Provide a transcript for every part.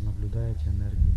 наблюдаете энергию.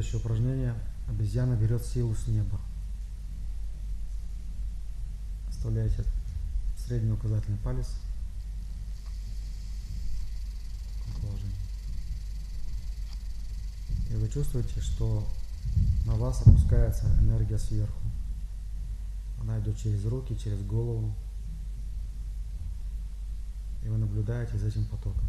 Следующее упражнение. Обезьяна берет силу с неба. Оставляете средний указательный палец в положении. И вы чувствуете, что на вас опускается энергия сверху. Она идет через руки, через голову. И вы наблюдаете за этим потоком.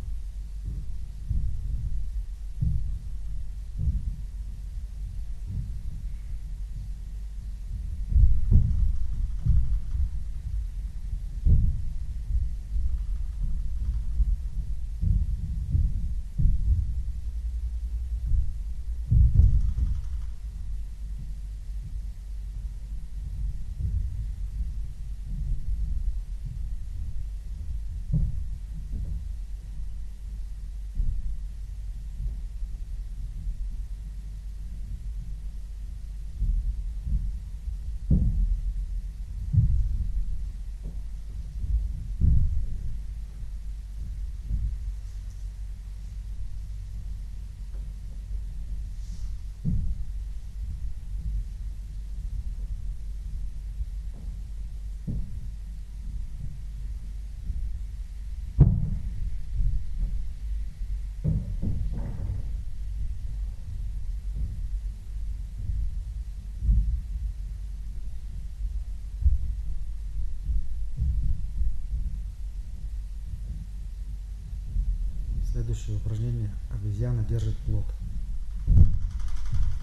Следующее упражнение. Обезьяна держит плод.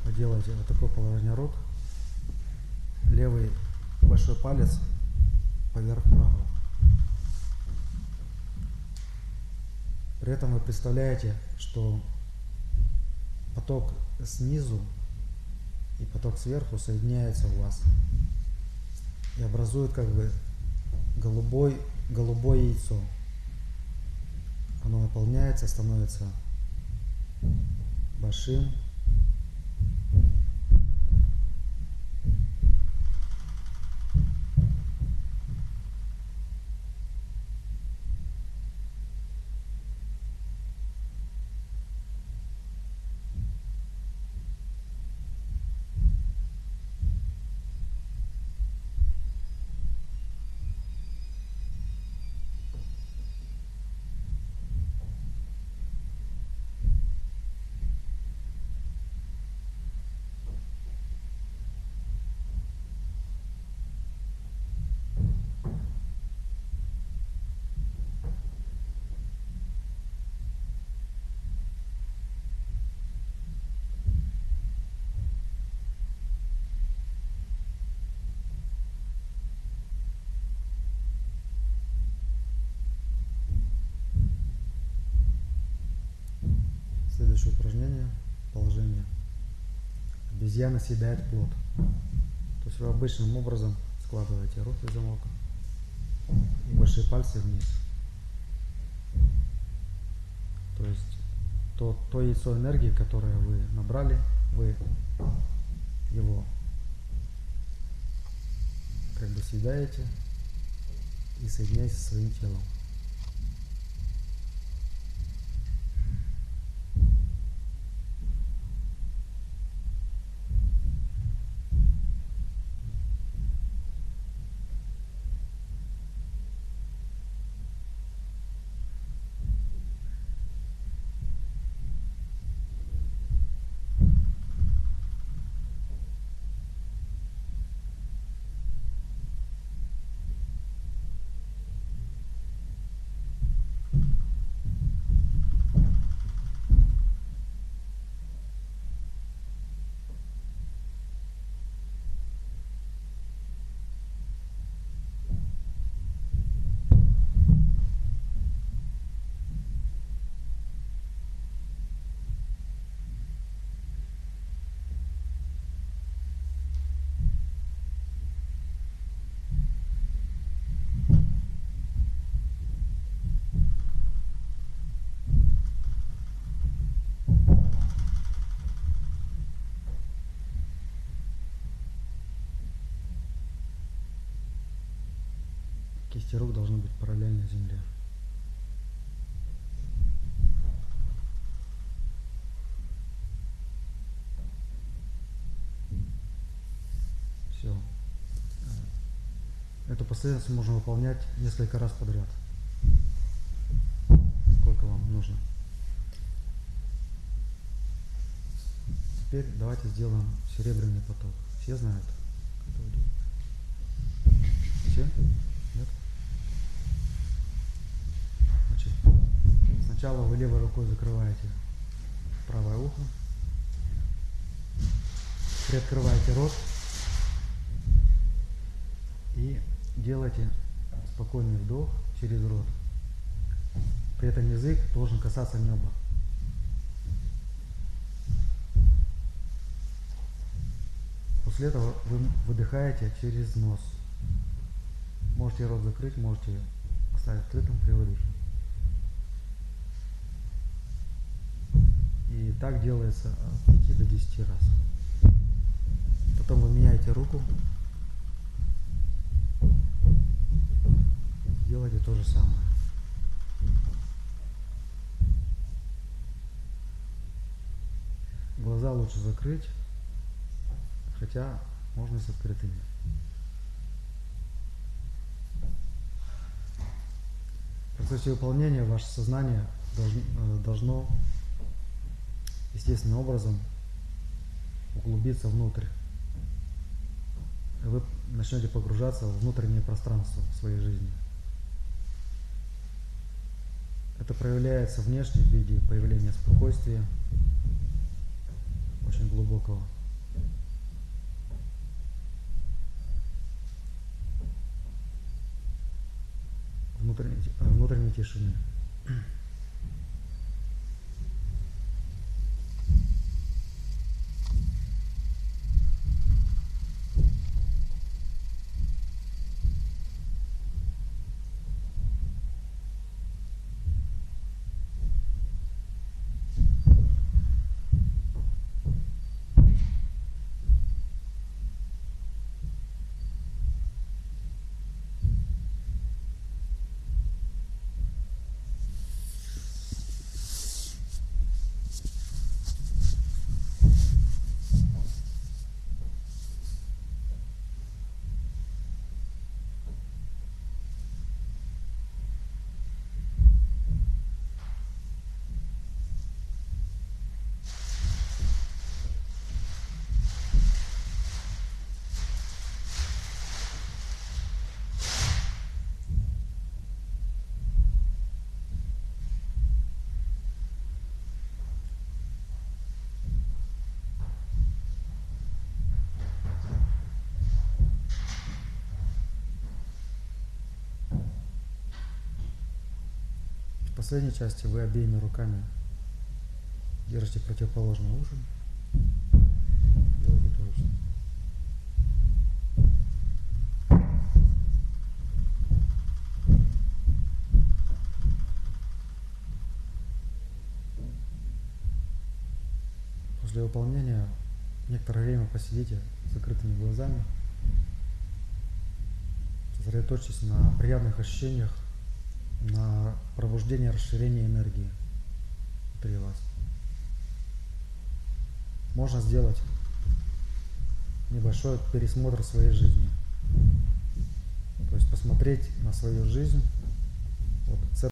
Вы делаете вот такое положение рук. Левый большой палец поверх правого. При этом вы представляете, что поток снизу и поток сверху соединяется у вас и образует как бы голубой, голубое яйцо оно наполняется, становится большим, Следующее упражнение, положение. Обезьяна съедает плод. То есть вы обычным образом складываете руки в замок и большие пальцы вниз. То есть то, то яйцо энергии, которое вы набрали, вы его как бы съедаете и соединяете со своим телом. Кисти рук быть параллельны земле. Все. Эту последовательность можно выполнять несколько раз подряд. Сколько вам нужно. Теперь давайте сделаем серебряный поток. Все знают, как это делать? Все? Сначала вы левой рукой закрываете правое ухо, приоткрываете рот и делайте спокойный вдох через рот. При этом язык должен касаться неба. После этого вы выдыхаете через нос. Можете рот закрыть, можете оставить открытым при выдохе. И так делается от 5 до 10 раз. Потом вы меняете руку. Делайте то же самое. Глаза лучше закрыть, хотя можно и с открытыми. В процессе выполнения ваше сознание должно, э, естественным образом углубиться внутрь. Вы начнете погружаться в внутреннее пространство своей жизни. Это проявляется внешне в виде появления спокойствия, очень глубокого. Внутренней, внутренней тишины. Последней части вы обеими руками держите противоположный уши. Делайте то же. После выполнения некоторое время посидите с закрытыми глазами, сосредоточьтесь на приятных ощущениях, на пробуждение, расширение энергии внутри вас. Можно сделать небольшой пересмотр своей жизни. То есть посмотреть на свою жизнь вот с